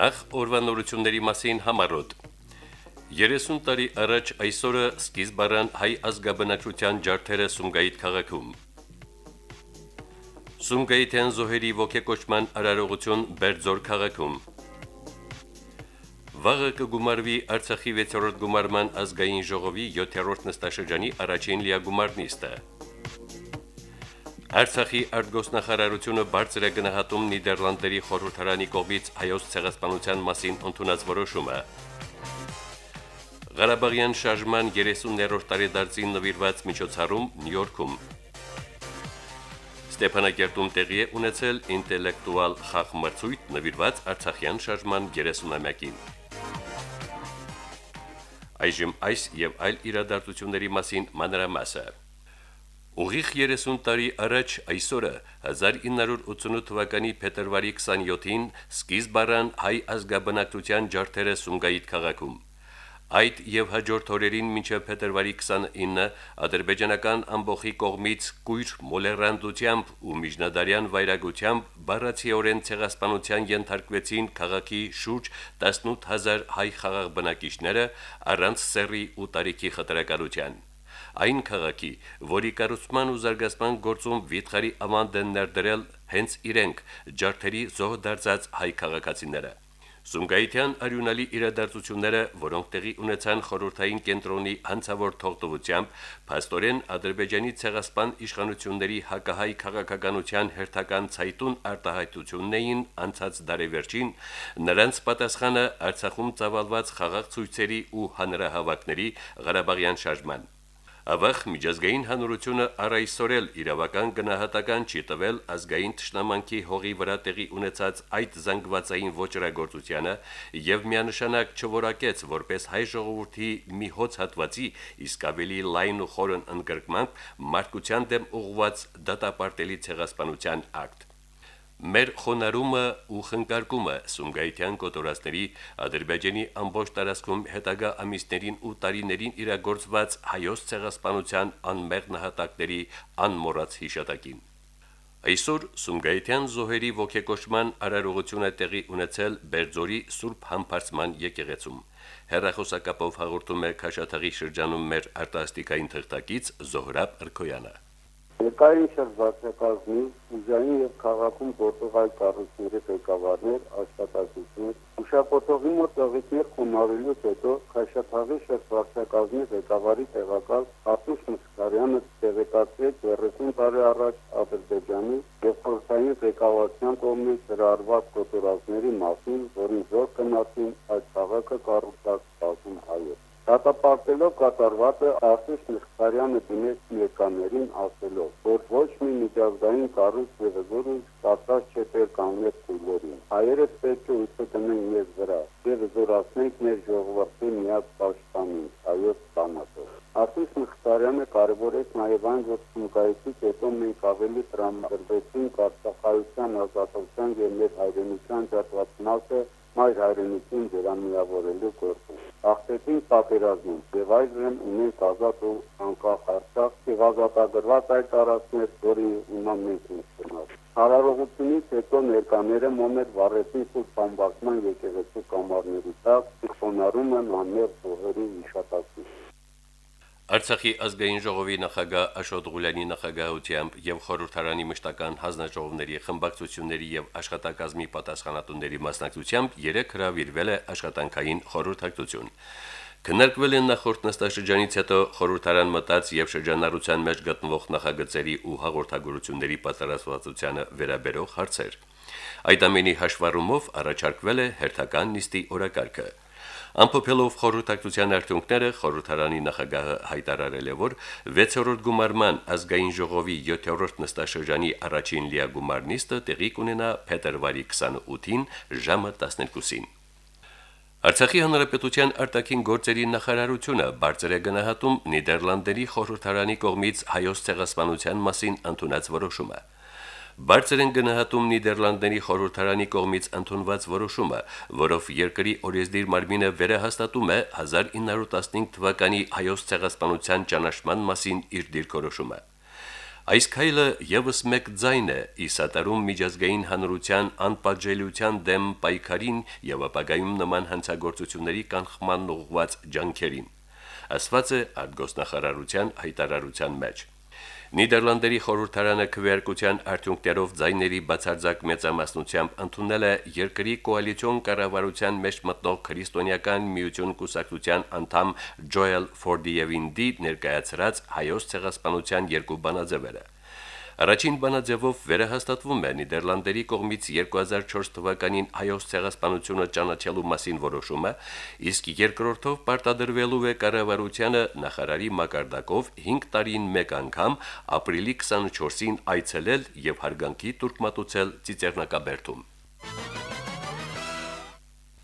Նախ օրվանորությունների մասին համարոտ 30 տարի առաջ այսօրը սկիզբ առան հայ ազգաբնակչության ջարդերը Սումգայիթ քաղաքում։ Սումգայիթյան զոհերի ողեկոչման արարողություն Բերձոր քաղաքում։ Վաղը կգումարվի Արցախի 6-րդ գումարման ազգային ժողովի 7-րդ նստաշրջանի առաջին լիագումարնիստը։ Արցախի արտգոսնախարարությունը բարձր է գնահատում Նիդերլանդերի խորհրդարանի կողմից հայոց ցեղասպանության մասին ընդունած որոշումը։ Ղարաբաղյան շարժման 30-րդ տարեդարձին նվիրված միջոցառում Նյու Յորքում։ Ստեփանակերտում տեղի է ունեցել ինտելեկտուալ խաղմրցույթ նվիրված Արցախյան շարժման 30-ամյակին։ Այժմ այս եւ այլ իրադարձությունների մասին մանրամասը։ Ուղիղ 30 տարի առաջ այսօրը 1988 թվականի փետրվարի 27-ին սկիզբ առան հայ ազգաբնակչության ջարդերը Սումգայիթ քաղաքում։ Այդ եւ հաջորդ օրերին մինչև փետրվարի 29-ը ադրբեջանական ամբողջի կողմից կույր մոլերանդությամբ ու միջնադարյան վայրագությամբ բառացիորեն ցեղասպանության ենթարկվեցին քաղաքի շուրջ 18000 հայ խաղաղ բնակիչները առանց սեռի ու տարիքի խտրականության այն քաղաքի, որի կառուցման ու զարգացման գործում վիթխարի ավանդ են ներդրել հենց իրենք ջարդերի զոհ դարձած հայ քաղաքացիները։ Սումգայիթյան արյունալի իրադարձությունները, որոնք տեղի ունեցան խորհրդային կենտրոնի հանցավոր թողտվությամբ, փաստորեն Ադրբեջանի ցեղասպան իշխանությունների հակահայ քաղաքականության հերթական ցայտուն արտահայտությունն էին անցած դարեվերջին, նրանց պատասխանը Արցախում ծավալված խաղաղ ցույցերի ու հանրահավաքների Ղարաբաղյան շարժման Ավաղ միջազգային հանրությունը առայսօրել իրավական գնահատական չի տվել ազգային ճշնամանքի հողի վրա տեղի ունեցած այդ զանգվածային ոչրագործությանը եւ միանշանակ չորակեց որպես հայ ժողովրդի մի հոց հատվածի իսկ ավելի լայն ու խորն ընդգրկման մարդկության դեմ ուղված դատապարտելի ցեղասպանության ակտ Մեր խոնարհումը ու խնկարկումը Սումգայիթյան կոտորածների Ադրբեջանի ամբողջ տարածքում հետագա ամիսներին ու տարիներին իրագործված հայոց ցեղասպանության անմեղ նահատակների անմոռաց հիշատակին։ Այսօր Սումգայիթյան զոհերի ողեկոչման արարողությունը տեղի ունեցել Բերձորի Սուրբ Համբարձման եկեղեցում։ Հերրախոսակապով հաղորդում է Քաշաթաղի շրջանում մեր արտասթիկային թղթակից Զոհրաբ Ըրքոյանը։ Ներկային շրջակազմի ուժային եւ քաղաքում գործողալ կառույցների ղեկավարներ, աշխատակիցներ, ուշապոտողի մոտ ծաղիկներ խոնարհելուց հետո Խաշաթաղի շրջակազմի ղեկավարի տեղակալ Արտուշ Մսկարյանը տեղեկացրեց 30 տարի առաջ Ադրբեջանի եւ խորհրդային ղեկավարության կողմից հրարված կոտորածների մասին, որին զոր կնացին այդ քաղաքը կառուցած 10 հայոց։ Դատապարտելով կատարվածը Արտուշ Մխիթարյանը դիմեց ներկաներին ասելով, որ ոչ մի միջազգային կառույց զորույց կասած չէ տեր կանգնել քույլերին։ Հայերս պետք է ուսը տնեն մեզ վրա եւ զորացնենք մեր ժողովրդի միած պաշտպանին, հայոց բանակով։ Արտուշ Մխիթարյանը կարևորեց նաեւ այն, որ ցանկայցից հետո մենք ավելի տրամադրվեցինք Արցախայության ազատության եւ մեր հայրենիության ջատված մասը մայր հայրենիքին վերամիավորելու գործում։ Աղթեցին պատերազմում եւ այժմ ունենք ազատ ու անկախ Արցախ եւ ազատագրված այդ տարածքներ, որի իման մենք ունենք։ Հարարողությունից հետո ներկաները մոմեր վառեցին սուրբ բամբակման եկեղեցու կամարների տակ, խոնարհում են անմեղ ծողերի իշատակի։ Արցախի ազգային ժողովի նախագահ Աշոտ Ղուլյանի նախագահությամբ եւ խորհրդարանի մշտական հանձնաժողովների խմբակցությունների եւ աշխատակազմի պատասխանատուների մասնակցությամբ երեք հրավիրվել է աշխատանքային խորհրդակցություն։ Քննարկվել են նախորդ նստաշրջանից հետո խորհրդարան մտած եւ շրջանառության մեջ գտնվող նախագծերի ու հաղորդագրությունների պատրաստվածությանը վերաբերող հարցեր։ Այդ ամենի հաշվառումով առաջարկվել է հերթական նիստի օրակարգը։ Ամփոփելով խորհրդակցության արդյունքները խորհրդարանի նախագահը հայտարարել է, որ 6-րդ գումարման ազգային ժողովի 7-րդ նստաշրջանի առաջին լիագումար նիստը տեղի կունենա փետրվարի 28-ին ժամը 12-ին։ Արցախի հանրապետության արտաքին գործերի նախարարությունը բարձր է գնահատում Նիդերլանդերի խորհրդարանի կողմից հայոց ցեղասպանության մասին ընդունած որոշումը։ Բարձր են գնահատում Նիդերլանդների խորհրդարանի կողմից ընդունված որոշումը, որով երկրի օրեսդիր մարմինը վերահաստատում է 1915 թվականի հայոց ցեղասպանության ճանաչման մասին իր դիրքորոշումը։ Այս քայլը եւս մեկ ձայն է ի սատարում միջազգային հանրության անպատժելիության դեմ պայքարին եւ ապագայում նման հանցագործությունների կանխման ուղղված ջանքերին ասված է արտգոսնախարարության հայտարարության մեջ։ Նիդերլանդերի խորհրդարանը քվեարկության արդյունքներով ձայների բացարձակ մեծամասնությամբ ընդունել է երկրի կոալիցիոն կառավարության մեջ մտնող քրիստոնեական միություն կուսակցության անդամ Ջոել Ֆորդիևին դի ներկայացրած հայոց ցեղասպանության երկու բանաձևերը։ Առաջին բանաձևով վերահաստատվում է Նիդերլանդերի կողմից 2004 թվականին հայոց ցեղասպանությունը ճանաչելու մասին որոշումը, իսկ երկրորդով պարտադրվելու է կառավարությանը նախարարի մակարդակով 5 տարին մեկ անգամ ապրիլի 24-ին այցելել եւ հարգանքի տուրք մատուցել Ծիծեռնակաբերդում։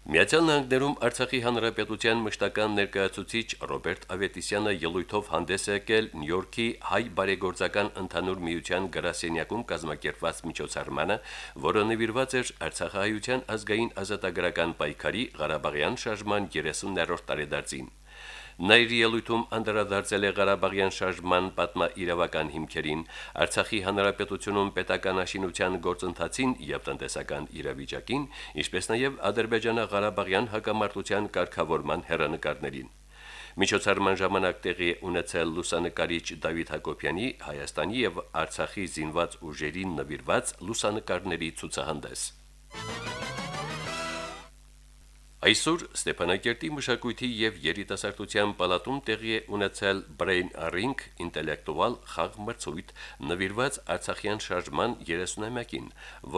Միացյալ Նահանգներում Արցախի հանրապետության մշտական ներկայացուցիչ Ռոբերտ Ավետիսյանը ելույթով հանդես է եկել Նյու Յորքի հայ բարեգործական ընդհանուր միության գրասենյակում կազմակերպված միջոցառմանը, որը նվիրված էր Արցախահայության ազգային ազատագրական պայքարի Ղարաբաղյան շարժման 30-րդ տարեդարձին։ Նայրի ելույթում անդրադարձել է Ղարաբաղյան շարժման պատմաիրավական հիմքերին, Արցախի հանրապետությունում պետական աշինության գործընթացին եւ տնտեսական իրավիճակին, ինչպես նաեւ Ադրբեջանա-Ղարաբաղյան հակամարտության կարգավորման հերանեկարներին։ Միջոցառման ժամանակ տեղի ունեցել լուսանկարիչ Դավիթ Հակոբյանի Հայաստանի եւ Արցախի զինված ուժերին նվիրված լուսանկարների ցուցահանդես։ Այսօր Ստեփանակերտի մշակույթի եւ երիտասարդության պալատում տեղի է ունեցել Brain Ring ինտելեկտուալ խաղ մրցույթ նվիրված Արցախյան շարժման 30-ամյակին,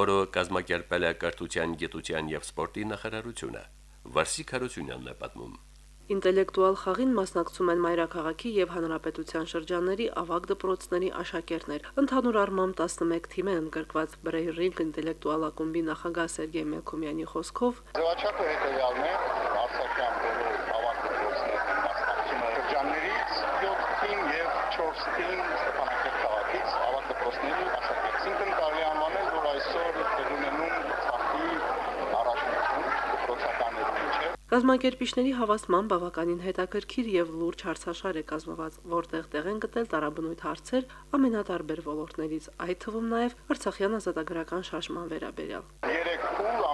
որը կազմակերպել է Կրթության, Գիտության եւ Սպորտի նախարարությունը։ Վարսիկ Հարությունյանն է պատմում։ Ինտելեկտուալ խաղին մասնակցում են Մայրաքաղաքի եւ Հանրապետության շրջանների ավագ դպրոցների աշակերտներ։ Ընդհանուր առմամբ 11 թիմ են ընդգրկված Բրեյրինգ ինտելեկտուալ ակումբի նախագահ Սերգեյ Մելքոմյանի խոսքով։ Ձևաչափը հետեւյալն է, Արցախյան բոլոր ավագ դպրոցներն մասնակցում են շրջաններից 7 թիմ եւ 4 թիմ Կազմակերպիչների հավաստման բավականին հետաքրքիր եւ լուրջ հարցաշար է կազմված, որտեղ տեղ են գտել տարաբնույթ հարցեր ամենատարբեր ոլորտներից, այդ թվում նաեւ Արցախյան ազատագրական շարժման վերաբերյալ։ 3-8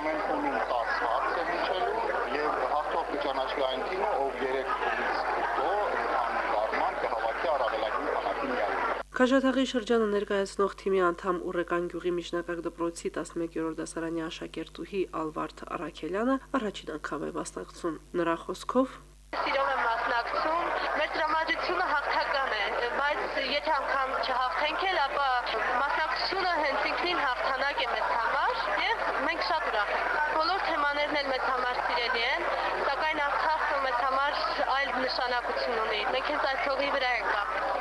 Քաշաթաղի շրջանը ներկայացնող թիմի անդամ Ուրեկան գյուղի միջնակարգ դպրոցի 11-րդ դասարանի աշակերտուհի Ալվարդ Արաքելյանը առաջին անգամ է մասնակցում։ Նրա խոսքով Սիրով եմ մասնակցում։ Մեր տրամադրությունը հաղթական է, բայց եթե անգամ չհաղթենք էլ, ապա մասնակցությունը հենց ինքնին հաղթանակ է մեզ համար եւ մենք շատ ուրախ ենք։ Բոլոր թեմաներն էլ մեզ համար սիրելի են, սակայն Արցախը մեզ համար այլ նշանակություն ունի։ Մենք հենց այդ փողի վրա ենք Շատ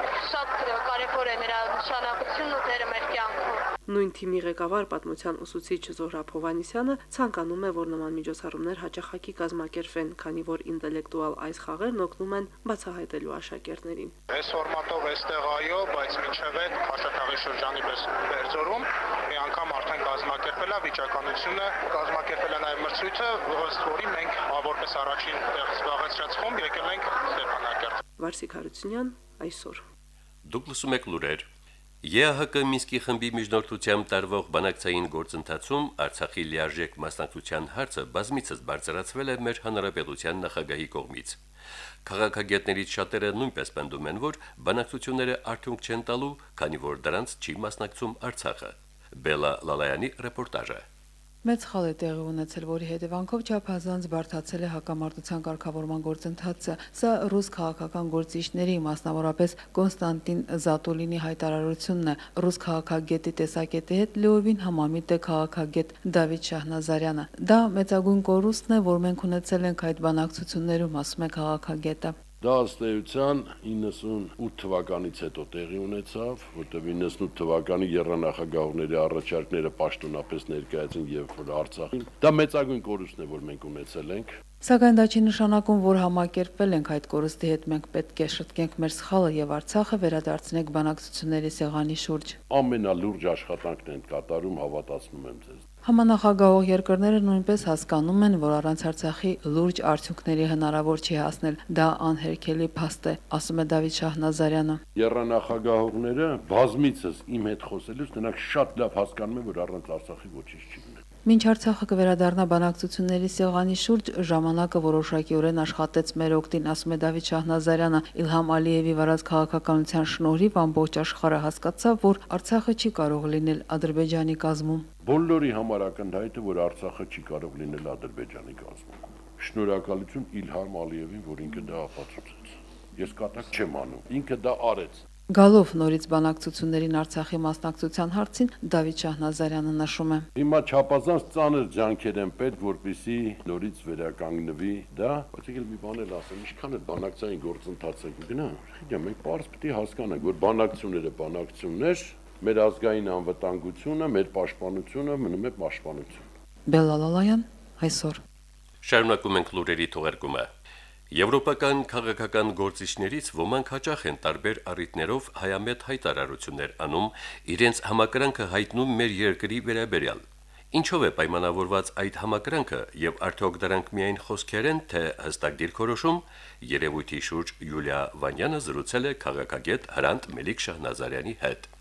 կարևոր է նրա նշանակությունն ու դերը մեր կյանքում։ նույն թիմի ղեկավար պատմության ուսուցիչ Զոհրաբ Հովանիսյանը ցանկանում է, որ նման միջոցառումներ հաճախակի կազմակերպվեն, քանի որ ինտելեկտուալ այս խաղերն օգնում են բացահայտելու աշակերտներին։ Այս ֆորմատով այստեղ այո, բայց մինչև այդ Խաշաթաղի շրջանի Բերձորում մի անգամ արդեն կազմակերպել է վիճականությունը, կազմակերպել է նաև մրցույթը, ըստ որի մենք որպես առաջին տեղ զբաղեցրած խումբ եկել ենք Ստեփանակերտ։ Վարսիկ Հարությունյան այսօր Դուք լսում եք լուրեր։ ԵԱՀԿ Մինսկի խմբի միջնորդությամբ տարվող բանակցային գործընթացում Արցախի լիարժեք մասնակցության հարցը բազմիցս բարձրացվել է մեր հանրապետության նախագահի կողմից։ Քաղաքագետներից շատերը նույնպես պնդում են, որ բանակցությունները արդյունք չեն տալու, քանի որ դրանց չի մասնակցում Արցախը։ Բելա Լալայանի ռեպորտաժը։ Մեծ խալ է տեղի ունեցել, որի հետևանքով չափազանց բարթացել է հակամարտության կարգավորման գործընթացը։ Սա ռուս քաղաքական գործիչների, մասնավորապես Կոնստանտին Զատոլինի հայտարարությունն է։ Ռուս քաղաքագետի տեսակետի հետ լիովին համամիտ է քաղաքագետ Դավիթ Շահնազարյանը։ Դա մեծագույն կորուստն է, որ մենք ունեցել ենք այդ բանակցություններում, ասում է քաղաքագետը։ Դա ըստ էության 98 թվականից հետո տեղի ունեցավ, որտեղ 98 թվականի երանախագահողների առաջարկները պաշտոնապես ներկայացին եւ Արցախին։ Դա մեծագույն կորուստն է, որ մենք ունեցել ենք։ Սակայն դա չի նշանակում, որ համակերպվել ենք այդ կորստի հետ մենք պետք է շտկենք մեր սխալը եւ Արցախը վերադարձնենք բանակցությունների սեղանի շուրջ։ Ամենալուրջ աշխատանքն են կատարում, հավատացնում եմ ձեզ։ Համանախագահող երկրները նույնպես հասկանում են, որ առանց Արցախի լուրջ արդյունքների հնարավոր չի հասնել։ Դա անհերքելի փաստ է, ասում է Դավիթ Շահնազարյանը։ Երանախագահողները բազմիցս իմ հետ խոսելուց նրանք շատ լավ հասկանում են, որ առանց Արցախի ոչինչ չի Մինչ Արցախը կվերադառնա բանակցությունների սեղանի շուրջ, ժամանակը որոշակիորեն աշխատեց մեր օգտին, ասում է Դավիթ Շահնազարյանը։ Իլհամ Ալիևի վարած քաղաքականության շնորհիվ ամբողջ աշխարհը հասկացավ, որ Արցախը չի կարող լինել Ադրբեջանի կազմում։ Բոլորի համար ակնհայտ է, որ Արցախը չի կարող լինել Ադրբեջանի կազմում։ Շնորհակալություն Իլհամ Ալիևին, որ ինքը դա ապացուցեց։ Ես կատակ չեմ անում։ Ինքը դա արեց։ Գալով նորից բանակցություններին Արցախի մասնակցության հարցին Դավիթ Շահնազարյանը նշում է. Հիմա չափազանց ծանր ջանքեր են պետք, որպեսի նորից վերականգնվի դա, բայց եկել մի բան էլ ասեմ, ինչքան էլ բանակցային գործընթացը գնա, իդե մենք պետք է հասկանանք, որ բանակցությունները բանակցություններ, մեր ազգային անվտանգությունը, մեր պաշտպանությունը մնում է պաշտպանություն։ Բելալալայան այսօր Շարունակում ենք լուրերի թողարկումը։ Եվրոպական քաղաքական գործիչներից ոմանք հաճախ են տարբեր առիթներով հայամետ հայտարարություններ անում, իրենց համակրանքը հայտնում մեր երկրի վերաբերյալ։ Ինչով է պայմանավորված այդ համակրանքը եւ արդյոք դրանք միայն խոսքեր են, թե հստակ դիրքորոշում, երևույթի շուրջ Յուլիա Վանյանը զրուցել է քաղաքագետ Հրանտ Մելիք Շահնազարյանի հետ։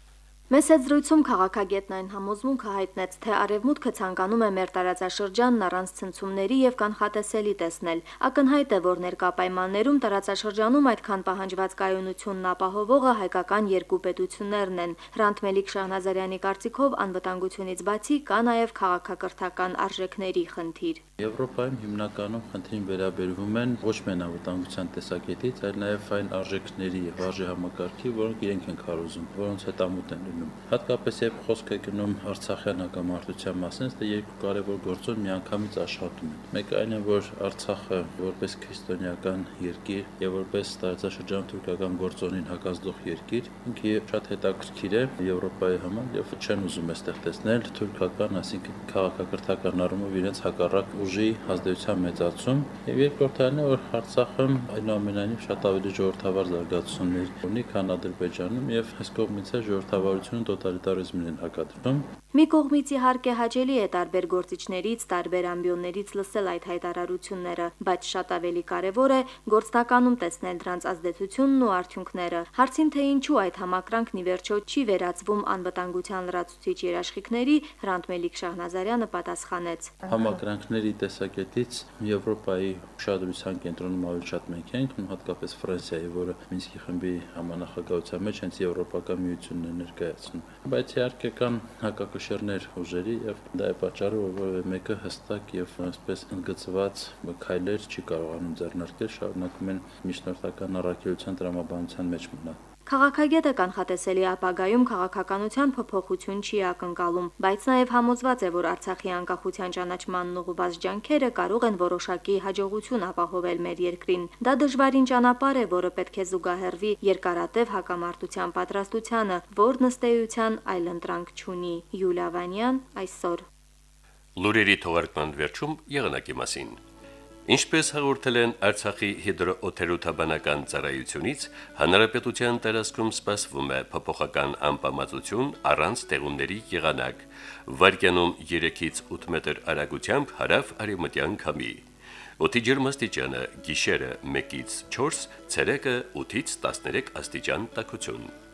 Մեծ զրույցում քաղաքագետն այն համոզմունքը հայտնեց, թե Արևմուտքը ցանկանում է մեր տարածաշրջանն առանց ցնցումների եւ կանխատեսելի տեսնել։ Ակնհայտ է, որ ներկա պայմաններում տարածաշրջանում այդքան պահանջված կայունությունն ապահովողը հայկական երկու պետություններն են։ Հրանտ Մելիք Շահնազարյանի կարծիքով անվտանգությունից բացի կա նաեւ քաղաքակրթական արժեքների խնդիր։ Եվրոպայում հիմնականում խնդրին վերաբերվում են ոչ միայն անվտանգության տեսակետից, այլ նաեւ այն արժեքների եւ արժե համակարգի, որոնք իրենք են քարոզում, որոնց հետամուտ են լինում։ Հատկապես երբ խոսք է գնում Արցախյան հակամարտության մասին, դա երկու կարևոր գործոն միանգամից աշխատում են։ Մեկը այն է, որ Արցախը որպես քրիստոնեական երկիր եւ որպես տարածաշրջան թուրքական գործոնին հակազդող երկիր, ինքը շատ հետաքրքիր է Եվրոպայի համար եւ չեն ուզում այստեղ տեսնել թուրքական, այսինքն քաղաքակրթական առումով իրենց հակառակ ուժի ազդեցության մեծացում եւ երկրորդն է, որ Արցախը այնուամենայնիվ շատ ավելի ժողովրդավար զարգացումներ ունի, քան Ադրբեջանում եւ այս կողմից է ժողովրդավարությունը տոտալիտարիզմին են հակադրում Մի կողմից իհարկե հաճելի է տարբեր գործիչներից, տարբեր ամբիոններից լսել այդ հայտարարությունները, բայց շատ ավելի կարևոր է գործնականում տեսնել դրանց ազդեցությունն ու արդյունքները։ Հարցին թե ինչու այդ համակրանքն ի վերջո չի վերածվում անվտանգության լրացուցիչ երաշխիքների, Հրանտ Մելիք Շահնազարյանը պատասխանեց. Համակրանքների տեսակետից Եվրոպայի ուշադրության կենտրոնում ավելի շատ մենք ենք, հատկապես Ֆրանսիայի, որը Մինսկի խմբի համանախագահության մեջ հենց Եվրոպական միությունն է ներկայացնում։ Բայց իհարկե կան հակակշ կշեռներ ուժերի եւ դա է պատճառը, որ որևէ մեկը հստակ եւ այսպես ընդգծված քայլեր չի կարողանում ձեռնարկել, շարունակում են միջնորդական առաքելության տրամաբանության մեջ մնալ։ Քաղաքագետը կանխատեսելի ապագայում քաղաքականության փոփոխություն չի ակնկալում, բայց նաև համոզված է, որ Արցախի անկախության ճանաչմանն ուղղված ջանքերը կարող են որոշակի հաջողություն ապահովել մեր երկրին։ Դա դժվարին ճանապարհ է, որը պետք է զուգահեռվի երկարատև հակամարտության պատրաստությանը, որն ըստ էության այլընտրանք չունի։ Յուլիա Վանյան այսօր Լուրերի թողարկման վերջում եղանակի մասին։ Ինչպես հաղորդել են Արցախի հիդրոօթերոթաբանական ծառայությունից, հանրապետության տարածքում սպասվում է փոփոխական անպամացություն առանց տեղումների եղանակ։ Վարկյանում 3-ից 8 մետր արագությամբ հարավ արևմտյան քամի։ Օդի ջերմաստիճանը՝ գիշերը 1-ից 4, ցերեկը 8-ից 13 աստիճան տաքություն։